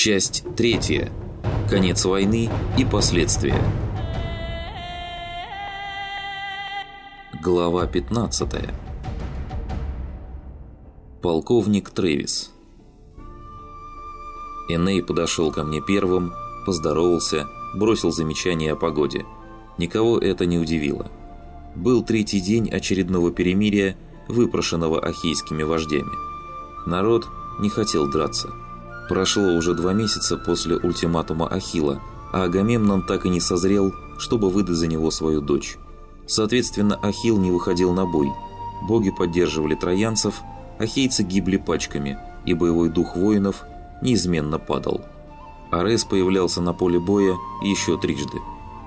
Часть третья. Конец войны и последствия. Глава 15. Полковник Трэвис. Эней подошел ко мне первым, поздоровался, бросил замечание о погоде. Никого это не удивило. Был третий день очередного перемирия, выпрошенного ахейскими вождями. Народ не хотел драться. Прошло уже два месяца после ультиматума Ахила, а Агамемнон так и не созрел, чтобы выдать за него свою дочь. Соответственно, Ахил не выходил на бой. Боги поддерживали троянцев, ахейцы гибли пачками, и боевой дух воинов неизменно падал. Арес появлялся на поле боя еще трижды.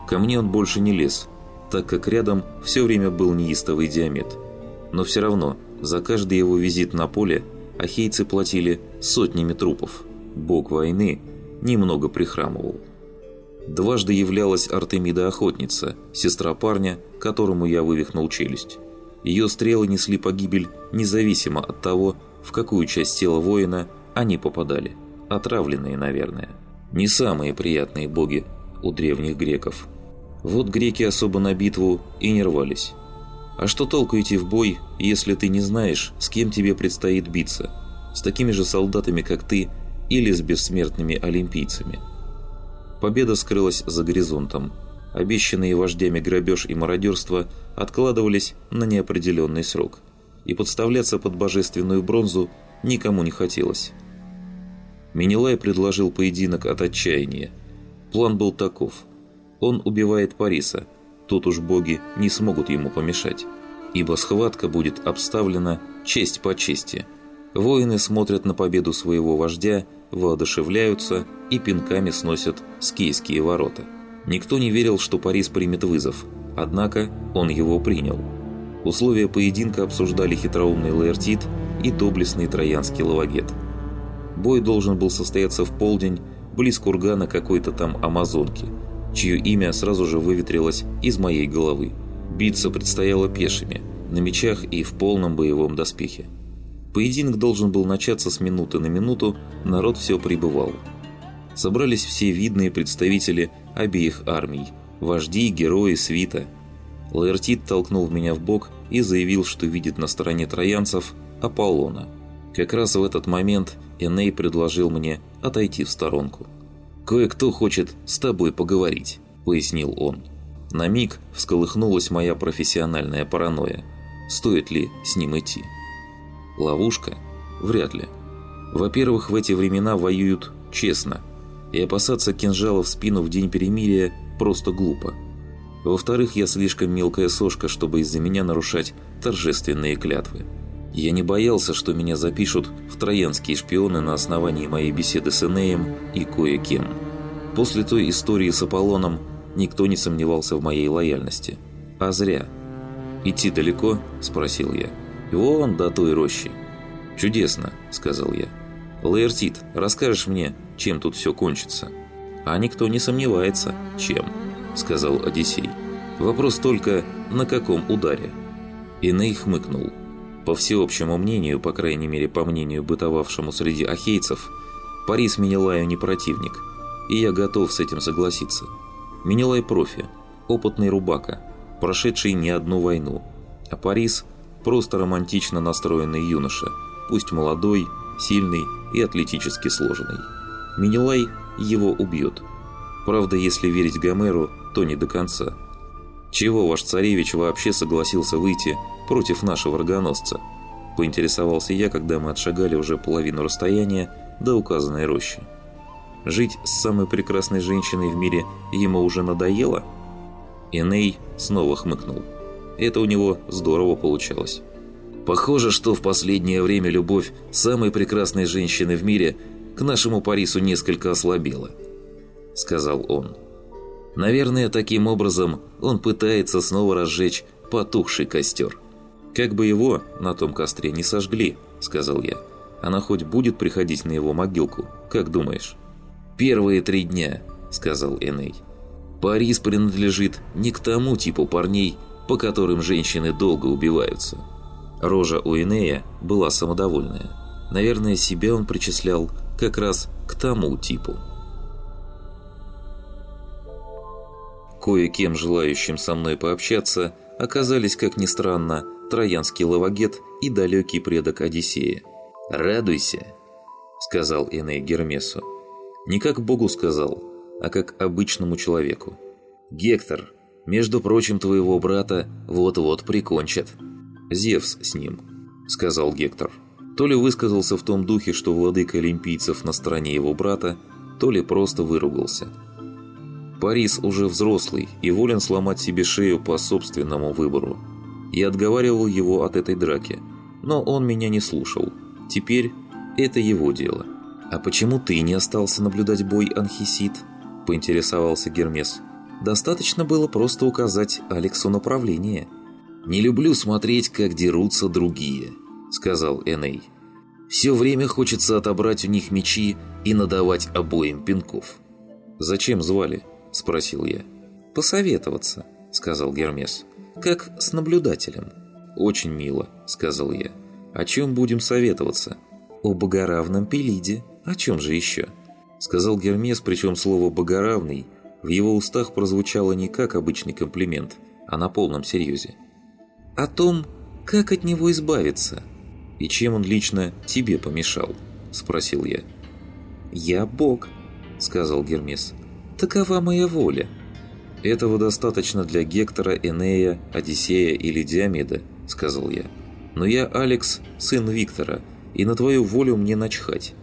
Ко мне он больше не лез, так как рядом все время был неистовый Диамет. Но все равно, за каждый его визит на поле ахейцы платили сотнями трупов. Бог войны немного прихрамывал. Дважды являлась Артемида-охотница, сестра парня, которому я вывихнул челюсть. Ее стрелы несли погибель независимо от того, в какую часть тела воина они попадали. Отравленные, наверное. Не самые приятные боги у древних греков. Вот греки особо на битву и не рвались. А что толку идти в бой, если ты не знаешь, с кем тебе предстоит биться? С такими же солдатами, как ты, или с бессмертными олимпийцами? Победа скрылась за горизонтом. Обещанные вождями грабеж и мародерство откладывались на неопределенный срок. И подставляться под божественную бронзу никому не хотелось. Менелай предложил поединок от отчаяния. План был таков. Он убивает Париса – тут уж боги не смогут ему помешать, ибо схватка будет обставлена честь по чести. Воины смотрят на победу своего вождя, воодушевляются и пинками сносят скейские ворота. Никто не верил, что Парис примет вызов, однако он его принял. Условия поединка обсуждали хитроумный Лаэртит и доблестный троянский лавагет. Бой должен был состояться в полдень, близ кургана какой-то там амазонки – чье имя сразу же выветрилось из моей головы. Биться предстояло пешими, на мечах и в полном боевом доспехе. Поединок должен был начаться с минуты на минуту, народ все прибывал. Собрались все видные представители обеих армий, вожди, герои, свита. Лаэртит толкнул меня в бок и заявил, что видит на стороне троянцев Аполлона. Как раз в этот момент Эней предложил мне отойти в сторонку. «Кое-кто хочет с тобой поговорить», – пояснил он. На миг всколыхнулась моя профессиональная паранойя. Стоит ли с ним идти? Ловушка? Вряд ли. Во-первых, в эти времена воюют честно, и опасаться кинжала в спину в день перемирия просто глупо. Во-вторых, я слишком мелкая сошка, чтобы из-за меня нарушать торжественные клятвы. Я не боялся, что меня запишут в троянские шпионы на основании моей беседы с Энеем и кое-кем. После той истории с Аполлоном никто не сомневался в моей лояльности. А зря. «Идти далеко?» – спросил я. «Вон до той рощи». «Чудесно», – сказал я. «Лаэртит, расскажешь мне, чем тут все кончится?» «А никто не сомневается, чем», – сказал Одиссей. «Вопрос только, на каком ударе?» Иней хмыкнул. По всеобщему мнению, по крайней мере по мнению бытовавшему среди ахейцев, Парис Менелаю не противник, и я готов с этим согласиться. Менелай профи, опытный рубака, прошедший не одну войну, а Парис – просто романтично настроенный юноша, пусть молодой, сильный и атлетически сложенный. Менелай его убьет. Правда, если верить Гомеру, то не до конца. Чего ваш царевич вообще согласился выйти против нашего рогоносца?» – поинтересовался я, когда мы отшагали уже половину расстояния до указанной рощи. «Жить с самой прекрасной женщиной в мире ему уже надоело?» Эней снова хмыкнул. Это у него здорово получалось. «Похоже, что в последнее время любовь самой прекрасной женщины в мире к нашему Парису несколько ослабела», – сказал он. «Наверное, таким образом он пытается снова разжечь потухший костер». «Как бы его на том костре не сожгли», — сказал я. «Она хоть будет приходить на его могилку, как думаешь?» «Первые три дня», — сказал Эней. «Парис принадлежит не к тому типу парней, по которым женщины долго убиваются». Рожа у Энея была самодовольная. Наверное, себя он причислял как раз к тому типу. Кое-кем желающим со мной пообщаться оказались, как ни странно, троянский лавагет и далекий предок Одиссея. «Радуйся», — сказал Эней Гермесу. Не как Богу сказал, а как обычному человеку. «Гектор, между прочим, твоего брата вот-вот прикончат». «Зевс с ним», — сказал Гектор. То ли высказался в том духе, что владыка олимпийцев на стороне его брата, то ли просто выругался. Парис уже взрослый и волен сломать себе шею по собственному выбору. Я отговаривал его от этой драки, но он меня не слушал. Теперь это его дело. «А почему ты не остался наблюдать бой, Анхисид?» – поинтересовался Гермес. «Достаточно было просто указать Алексу направление». «Не люблю смотреть, как дерутся другие», – сказал Эней. «Все время хочется отобрать у них мечи и надавать обоим пинков». «Зачем звали?» – спросил я. «Посоветоваться», – сказал Гермес. «Как с наблюдателем». «Очень мило», – сказал я. «О чем будем советоваться?» «О богоравном Пелиде», «О чем же еще?» Сказал Гермес, причем слово «богоравный» в его устах прозвучало не как обычный комплимент, а на полном серьезе. «О том, как от него избавиться?» «И чем он лично тебе помешал?» – спросил я. «Я бог», – сказал Гермес. «Такова моя воля». «Этого достаточно для Гектора, Энея, Одиссея или Диомеда», – сказал я. «Но я Алекс, сын Виктора, и на твою волю мне начхать.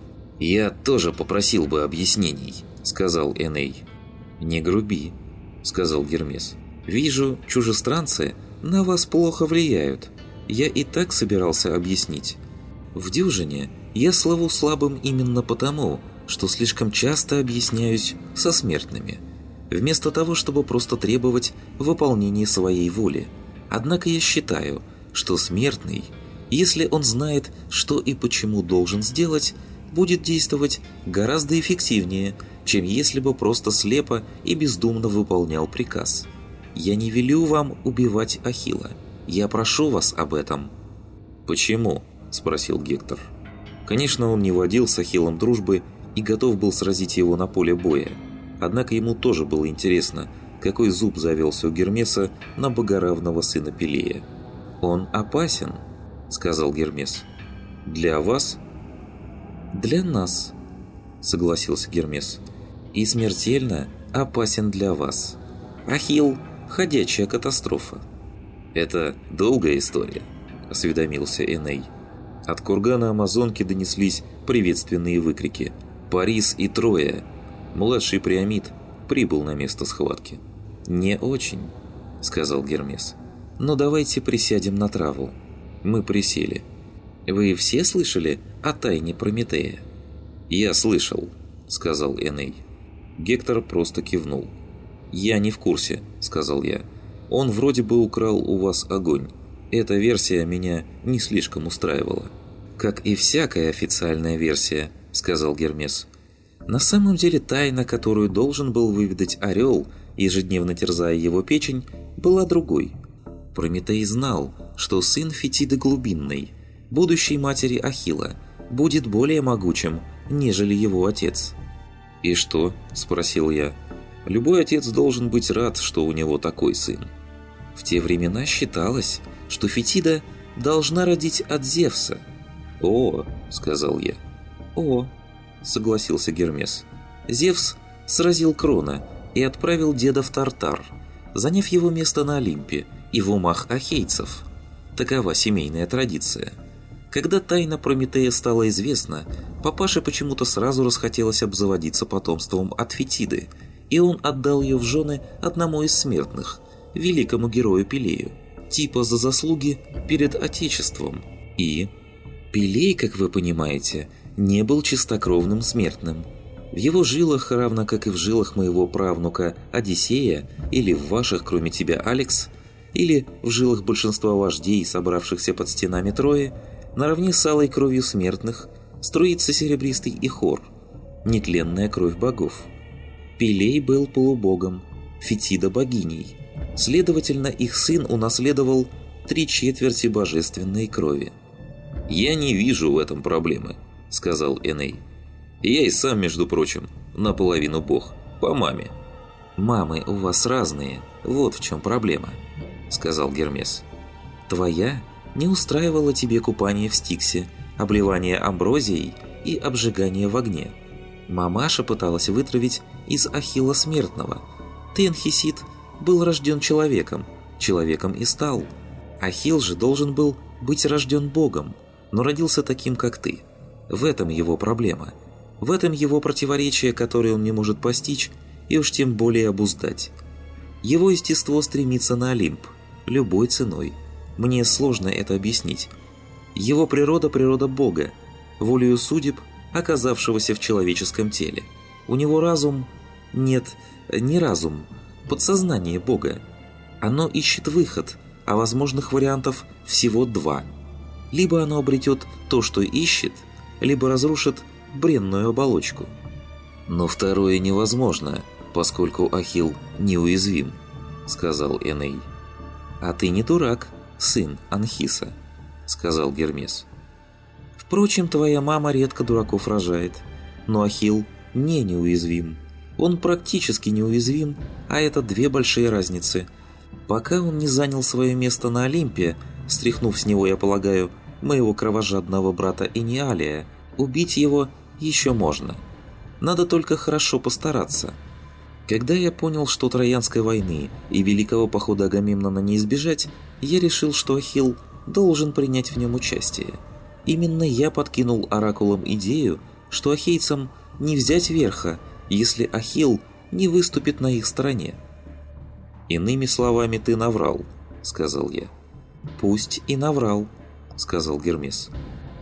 «Я тоже попросил бы объяснений», — сказал Эней. «Не груби», — сказал Гермес. «Вижу, чужестранцы на вас плохо влияют. Я и так собирался объяснить. В дюжине я славу слабым именно потому, что слишком часто объясняюсь со смертными, вместо того, чтобы просто требовать выполнения своей воли. Однако я считаю, что смертный, если он знает, что и почему должен сделать, будет действовать гораздо эффективнее, чем если бы просто слепо и бездумно выполнял приказ. Я не велю вам убивать Ахила. Я прошу вас об этом». «Почему?» – спросил Гектор. Конечно, он не водил с Ахиллом дружбы и готов был сразить его на поле боя. Однако ему тоже было интересно, какой зуб завелся у Гермеса на богоравного сына Пелея. «Он опасен», – сказал Гермес. «Для вас «Для нас», — согласился Гермес. «И смертельно опасен для вас. Ахилл — ходячая катастрофа». «Это долгая история», — осведомился Эней. От кургана Амазонки донеслись приветственные выкрики. «Парис и Троя!» Младший Приамид прибыл на место схватки. «Не очень», — сказал Гермес. «Но давайте присядем на траву». Мы присели. «Вы все слышали о тайне Прометея?» «Я слышал», — сказал Эней. Гектор просто кивнул. «Я не в курсе», — сказал я. «Он вроде бы украл у вас огонь. Эта версия меня не слишком устраивала». «Как и всякая официальная версия», — сказал Гермес. «На самом деле тайна, которую должен был выведать Орел, ежедневно терзая его печень, была другой. Прометей знал, что сын Фетиды Глубинной, будущей матери Ахила, будет более могучим, нежели его отец. «И что?» – спросил я. «Любой отец должен быть рад, что у него такой сын». В те времена считалось, что Фетида должна родить от Зевса. «О!» – сказал я. «О!» – согласился Гермес. Зевс сразил Крона и отправил деда в Тартар, заняв его место на Олимпе и в умах ахейцев. Такова семейная традиция – когда тайна Прометея стала известна, папаше почему-то сразу расхотелось обзаводиться потомством от Фетиды, и он отдал ее в жены одному из смертных, великому герою Пелею, типа за заслуги перед Отечеством. И... Пелей, как вы понимаете, не был чистокровным смертным. В его жилах, равно как и в жилах моего правнука Одиссея, или в ваших, кроме тебя, Алекс, или в жилах большинства вождей, собравшихся под стенами Трои, Наравне с алой кровью смертных струится серебристый ихор, нетленная кровь богов. Пелей был полубогом, Фетида богиней. Следовательно, их сын унаследовал три четверти божественной крови. «Я не вижу в этом проблемы», — сказал Эней. Я и сам, между прочим, наполовину бог, по маме». «Мамы у вас разные, вот в чем проблема», — сказал Гермес. «Твоя не устраивала тебе купание в Стиксе, обливание амброзией и обжигание в огне. Мамаша пыталась вытравить из Ахилла смертного. Ты, Анхисид, был рожден человеком, человеком и стал. Ахилл же должен был быть рожден Богом, но родился таким, как ты. В этом его проблема. В этом его противоречие, которое он не может постичь и уж тем более обуздать. Его естество стремится на Олимп, любой ценой. Мне сложно это объяснить. Его природа – природа Бога, волею судеб, оказавшегося в человеческом теле. У него разум... Нет, не разум, подсознание Бога. Оно ищет выход, а возможных вариантов всего два. Либо оно обретет то, что ищет, либо разрушит бренную оболочку. Но второе невозможно, поскольку Ахил неуязвим, сказал Эней. А ты не дурак, сын Анхиса, сказал Гермес. Впрочем, твоя мама редко дураков рожает, но Ахил не неуязвим. Он практически неуязвим, а это две большие разницы. Пока он не занял свое место на Олимпе, стряхнув с него, я полагаю, моего кровожадного брата Эниалия, убить его еще можно. Надо только хорошо постараться. Когда я понял, что Троянской войны и Великого похода Агамемнона не избежать, я решил, что Ахилл должен принять в нем участие. Именно я подкинул оракулам идею, что ахейцам не взять верха, если Ахилл не выступит на их стороне. «Иными словами, ты наврал», — сказал я. «Пусть и наврал», — сказал Гермес.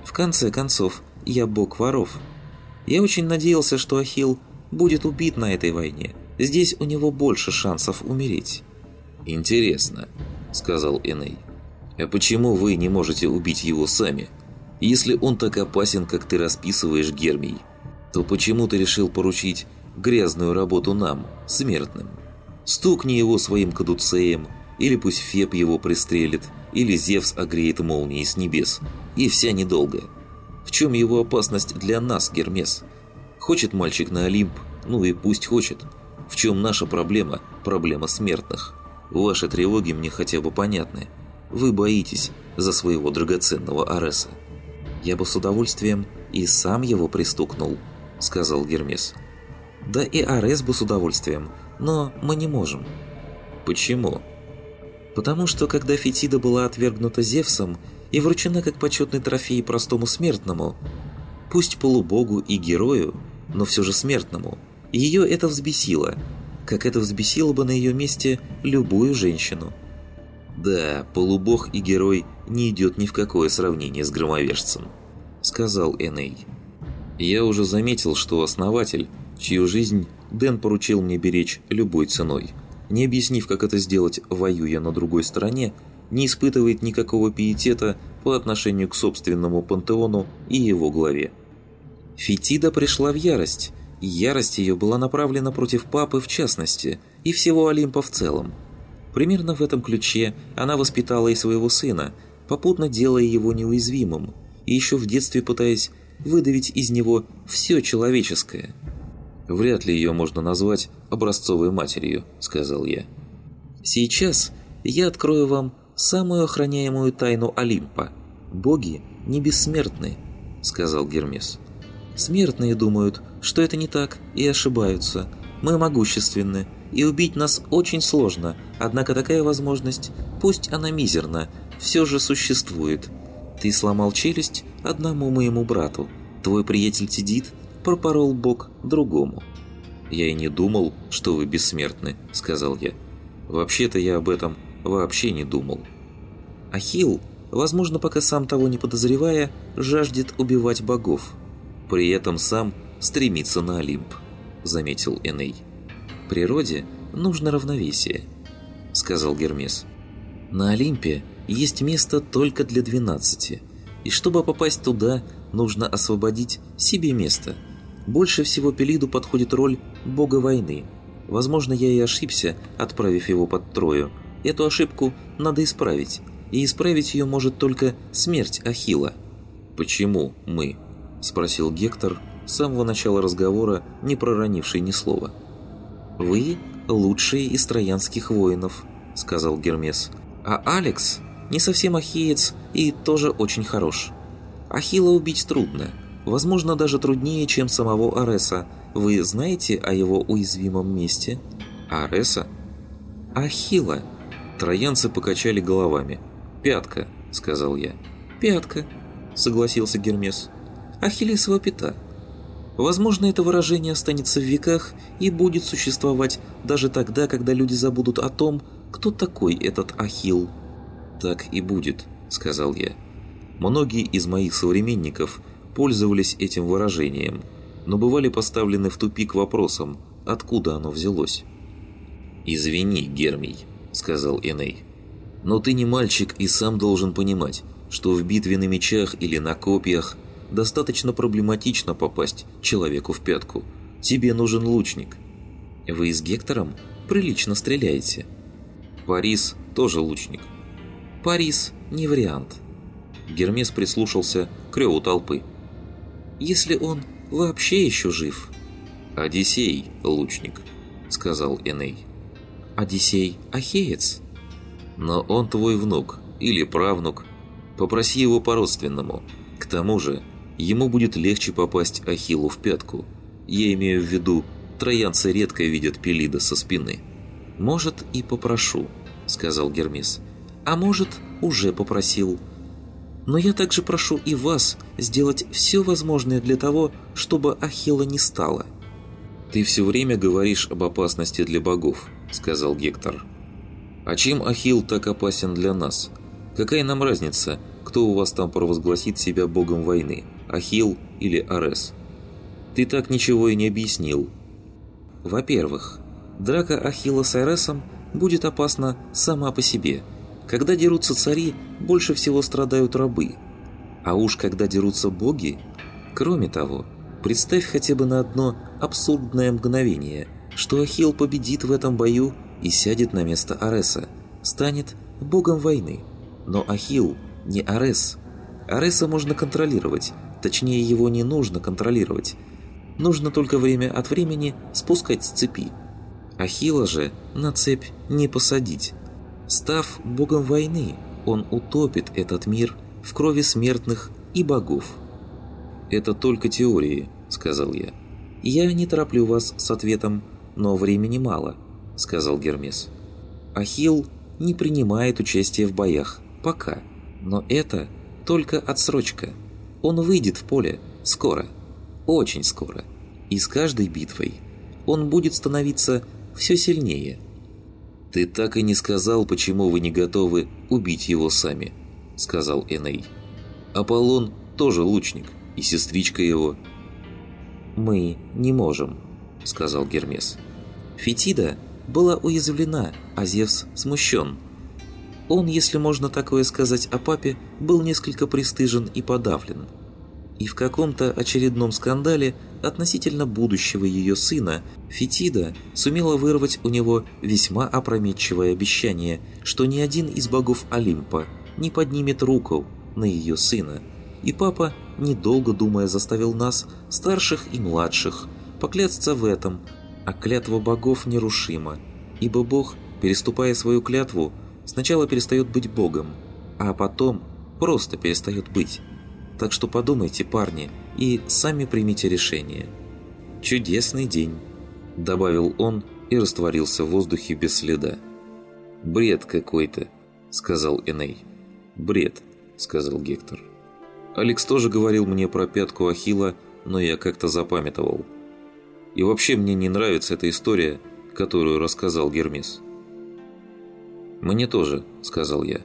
«В конце концов, я бог воров. Я очень надеялся, что Ахилл будет убит на этой войне. Здесь у него больше шансов умереть». «Интересно», — сказал Эней. «А почему вы не можете убить его сами? Если он так опасен, как ты расписываешь, Гермий, то почему ты решил поручить грязную работу нам, смертным? Стукни его своим кадуцеем, или пусть Феб его пристрелит, или Зевс огреет молнией с небес, и вся недолго. В чем его опасность для нас, Гермес? Хочет мальчик на Олимп, ну и пусть хочет. В чем наша проблема? Проблема смертных. Ваши тревоги мне хотя бы понятны. Вы боитесь за своего драгоценного Ареса. «Я бы с удовольствием и сам его пристукнул», — сказал Гермес. «Да и Арес бы с удовольствием, но мы не можем». «Почему?» «Потому что, когда Фетида была отвергнута Зевсом и вручена как почетный трофей простому смертному, пусть полубогу и герою, но все же смертному, ее это взбесило, как это взбесило бы на ее месте любую женщину». «Да, полубог и герой не идет ни в какое сравнение с громовержцем», — сказал Эней. «Я уже заметил, что основатель, чью жизнь Дэн поручил мне беречь любой ценой, не объяснив, как это сделать, воюя на другой стороне, не испытывает никакого пиетета по отношению к собственному пантеону и его главе. Фетида пришла в ярость, ярость ее была направлена против папы в частности и всего Олимпа в целом. Примерно в этом ключе она воспитала и своего сына, попутно делая его неуязвимым, и еще в детстве пытаясь выдавить из него все человеческое. «Вряд ли ее можно назвать образцовой матерью», — сказал я. «Сейчас я открою вам самую охраняемую тайну Олимпа. Боги не бессмертны», — сказал Гермес. «Смертные думают, что это не так, и ошибаются. Мы могущественны, и убить нас очень сложно, однако такая возможность, пусть она мизерна, все же существует. Ты сломал челюсть одному моему брату, твой приятель Тидит пропорол бок другому. «Я и не думал, что вы бессмертны», — сказал я. «Вообще-то я об этом вообще не думал». Ахилл, возможно, пока сам того не подозревая, жаждет убивать богов. При этом сам стремится на Олимп, заметил Эней природе нужно равновесие», — сказал Гермес. «На Олимпе есть место только для двенадцати, и чтобы попасть туда, нужно освободить себе место. Больше всего Пелиду подходит роль бога войны. Возможно, я и ошибся, отправив его под Трою. Эту ошибку надо исправить, и исправить ее может только смерть Ахила. «Почему мы?» – спросил Гектор, с самого начала разговора не проронивший ни слова. «Вы лучшие из троянских воинов», — сказал Гермес. «А Алекс не совсем ахеец и тоже очень хорош. Ахилла убить трудно, возможно, даже труднее, чем самого Ареса. Вы знаете о его уязвимом месте?» «Ареса?» «Ахилла». Троянцы покачали головами. «Пятка», — сказал я. «Пятка», — согласился Гермес. «Ахиллесова пята». Возможно, это выражение останется в веках и будет существовать даже тогда, когда люди забудут о том, кто такой этот Ахилл. «Так и будет», — сказал я. Многие из моих современников пользовались этим выражением, но бывали поставлены в тупик вопросом, откуда оно взялось. «Извини, Гермий», — сказал Эней. «Но ты не мальчик и сам должен понимать, что в битве на мечах или на копьях достаточно проблематично попасть человеку в пятку. Тебе нужен лучник. Вы с Гектором прилично стреляете. Парис тоже лучник. Парис не вариант. Гермес прислушался к реву толпы. Если он вообще еще жив. Одиссей лучник, сказал Эней. Одиссей ахеец. Но он твой внук или правнук. Попроси его по-родственному. К тому же, ему будет легче попасть Ахиллу в пятку. Я имею в виду, троянцы редко видят Пелида со спины. «Может, и попрошу», — сказал Гермес. «А может, уже попросил. Но я также прошу и вас сделать все возможное для того, чтобы Ахилла не стало». «Ты все время говоришь об опасности для богов», — сказал Гектор. «А чем Ахилл так опасен для нас? Какая нам разница, кто у вас там провозгласит себя богом войны, Ахилл или Арес. Ты так ничего и не объяснил. Во-первых, драка Ахилла с Аресом будет опасна сама по себе. Когда дерутся цари, больше всего страдают рабы. А уж когда дерутся боги... Кроме того, представь хотя бы на одно абсурдное мгновение, что Ахилл победит в этом бою и сядет на место Ареса, станет богом войны. Но Ахилл не Арес. Ареса можно контролировать, точнее его не нужно контролировать. Нужно только время от времени спускать с цепи. Ахилла же на цепь не посадить. Став богом войны, он утопит этот мир в крови смертных и богов. «Это только теории», — сказал я. «Я не тороплю вас с ответом, но времени мало», — сказал Гермес. Ахилл не принимает участие в боях. Пока. Но это только отсрочка. Он выйдет в поле скоро. Очень скоро. И с каждой битвой он будет становиться все сильнее. «Ты так и не сказал, почему вы не готовы убить его сами», — сказал Эней. «Аполлон тоже лучник, и сестричка его». «Мы не можем», — сказал Гермес. Фетида была уязвлена, а Зевс смущен. Он, если можно такое сказать о папе, был несколько пристыжен и подавлен. И в каком-то очередном скандале относительно будущего ее сына Фетида сумела вырвать у него весьма опрометчивое обещание, что ни один из богов Олимпа не поднимет руку на ее сына. И папа, недолго думая, заставил нас, старших и младших, поклясться в этом, а клятва богов нерушима, ибо бог, переступая свою клятву, сначала перестает быть богом, а потом просто перестает быть. Так что подумайте, парни, и сами примите решение. Чудесный день, добавил он и растворился в воздухе без следа. Бред какой-то, сказал Эней. Бред, сказал Гектор. Алекс тоже говорил мне про пятку Ахила, но я как-то запамятовал. И вообще мне не нравится эта история, которую рассказал Гермес. «Мне тоже», — сказал я.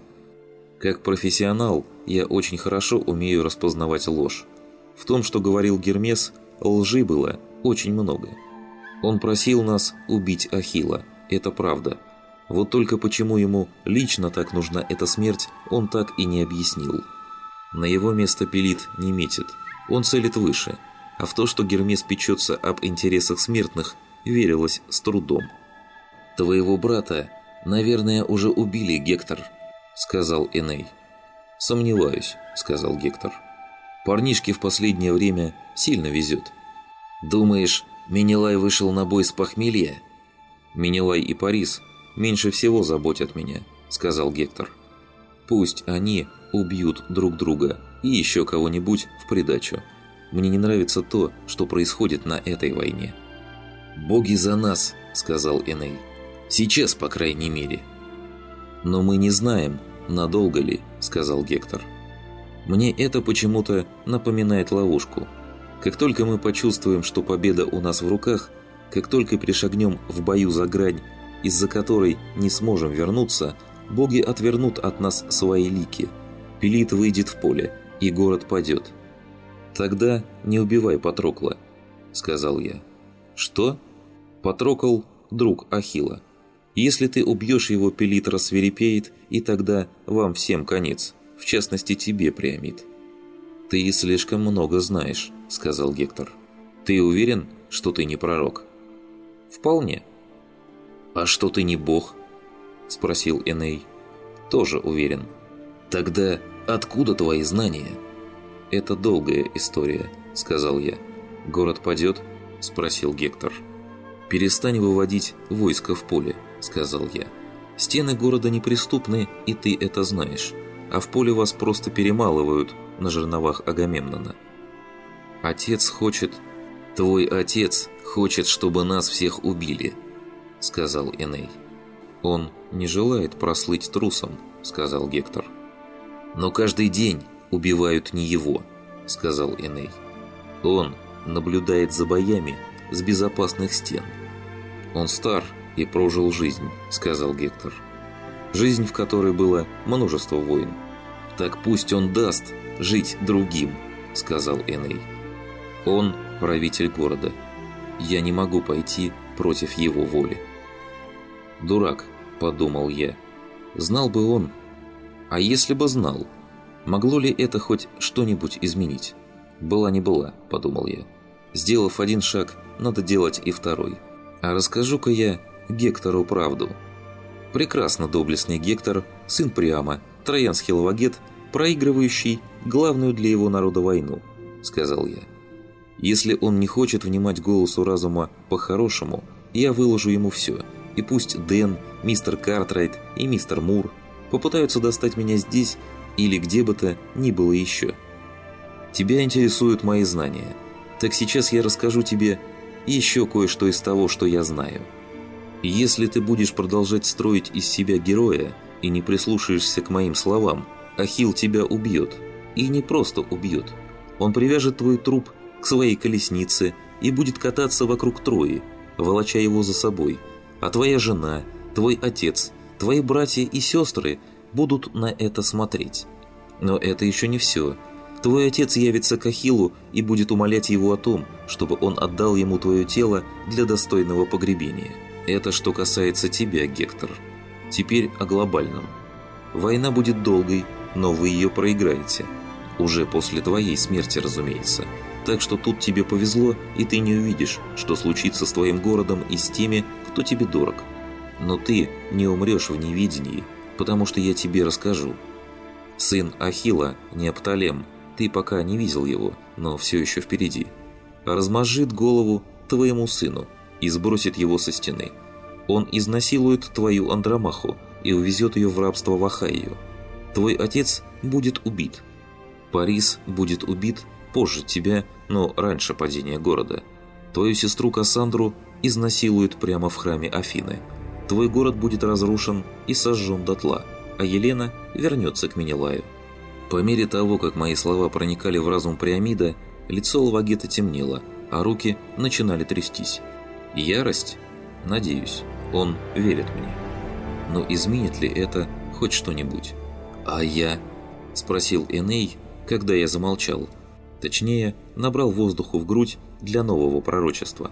«Как профессионал, я очень хорошо умею распознавать ложь. В том, что говорил Гермес, лжи было очень много. Он просил нас убить Ахила, это правда. Вот только почему ему лично так нужна эта смерть, он так и не объяснил. На его место Пелит не метит, он целит выше, а в то, что Гермес печется об интересах смертных, верилось с трудом. «Твоего брата «Наверное, уже убили, Гектор», — сказал Эней. «Сомневаюсь», — сказал Гектор. «Парнишке в последнее время сильно везет. «Думаешь, Менелай вышел на бой с похмелья?» «Менелай и Парис меньше всего заботят меня», — сказал Гектор. «Пусть они убьют друг друга и еще кого-нибудь в придачу. Мне не нравится то, что происходит на этой войне». «Боги за нас», — сказал Эней. «Сейчас, по крайней мере». «Но мы не знаем, надолго ли», — сказал Гектор. «Мне это почему-то напоминает ловушку. Как только мы почувствуем, что победа у нас в руках, как только перешагнем в бою за грань, из-за которой не сможем вернуться, боги отвернут от нас свои лики. Пелит выйдет в поле, и город падет. Тогда не убивай Патрокла», — сказал я. «Что?» «Патрокл – друг Ахила. Если ты убьешь его, Пелит рассверепеет, и тогда вам всем конец, в частности тебе, Приамид». «Ты слишком много знаешь», – сказал Гектор. «Ты уверен, что ты не пророк?» «Вполне». «А что ты не бог?» – спросил Эней. «Тоже уверен». «Тогда откуда твои знания?» «Это долгая история», – сказал я. «Город падет?» – спросил Гектор. «Перестань выводить войско в поле», – сказал я. «Стены города неприступны, и ты это знаешь, а в поле вас просто перемалывают на жерновах Агамемнона». «Отец хочет...» «Твой отец хочет, чтобы нас всех убили», – сказал Эней. «Он не желает прослыть трусом», – сказал Гектор. «Но каждый день убивают не его», – сказал Эней. «Он наблюдает за боями с безопасных стен». «Он стар и прожил жизнь», — сказал Гектор. «Жизнь, в которой было множество войн. Так пусть он даст жить другим», — сказал Эней. «Он правитель города. Я не могу пойти против его воли». «Дурак», — подумал я. «Знал бы он. А если бы знал, могло ли это хоть что-нибудь изменить?» «Была не была», — подумал я. «Сделав один шаг, надо делать и второй». А расскажу-ка я Гектору правду. Прекрасно доблестный Гектор, сын Приама, троянский лавагет, проигрывающий главную для его народа войну, сказал я. Если он не хочет внимать голосу разума по-хорошему, я выложу ему все, и пусть Дэн, мистер Картрайт и мистер Мур попытаются достать меня здесь или где бы то ни было еще. Тебя интересуют мои знания. Так сейчас я расскажу тебе еще кое-что из того, что я знаю. Если ты будешь продолжать строить из себя героя и не прислушаешься к моим словам, Ахил тебя убьет. И не просто убьет. Он привяжет твой труп к своей колеснице и будет кататься вокруг Трои, волоча его за собой. А твоя жена, твой отец, твои братья и сестры будут на это смотреть. Но это еще не все – Твой отец явится к Ахиллу и будет умолять его о том, чтобы он отдал ему твое тело для достойного погребения. Это что касается тебя, Гектор. Теперь о глобальном. Война будет долгой, но вы ее проиграете. Уже после твоей смерти, разумеется. Так что тут тебе повезло, и ты не увидишь, что случится с твоим городом и с теми, кто тебе дорог. Но ты не умрешь в невидении, потому что я тебе расскажу. Сын Ахила, Неопталем, ты пока не видел его, но все еще впереди. Размажит голову твоему сыну и сбросит его со стены. Он изнасилует твою Андромаху и увезет ее в рабство в Ахайю. Твой отец будет убит. Парис будет убит позже тебя, но раньше падения города. Твою сестру Кассандру изнасилуют прямо в храме Афины. Твой город будет разрушен и сожжен дотла, а Елена вернется к Менелаю. По мере того, как мои слова проникали в разум Приамида, лицо Лавагета темнело, а руки начинали трястись. Ярость? Надеюсь, он верит мне. Но изменит ли это хоть что-нибудь? «А я?» – спросил Эней, когда я замолчал. Точнее, набрал воздуху в грудь для нового пророчества.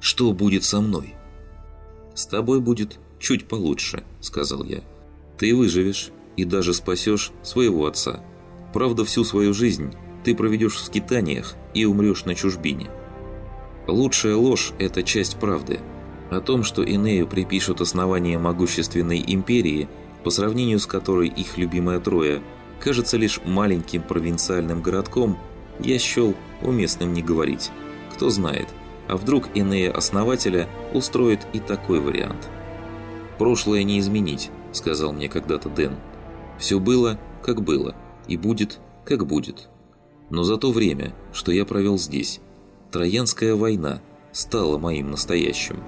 «Что будет со мной?» «С тобой будет чуть получше», – сказал я. «Ты выживешь, и даже спасешь своего отца. Правда, всю свою жизнь ты проведешь в скитаниях и умрешь на чужбине. Лучшая ложь – это часть правды. О том, что Инею припишут основание могущественной империи, по сравнению с которой их любимая Троя кажется лишь маленьким провинциальным городком, я счел уместным не говорить. Кто знает, а вдруг иные основателя устроят и такой вариант. «Прошлое не изменить», — сказал мне когда-то Дэн. «Все было, как было, и будет, как будет». Но за то время, что я провел здесь, Троянская война стала моим настоящим.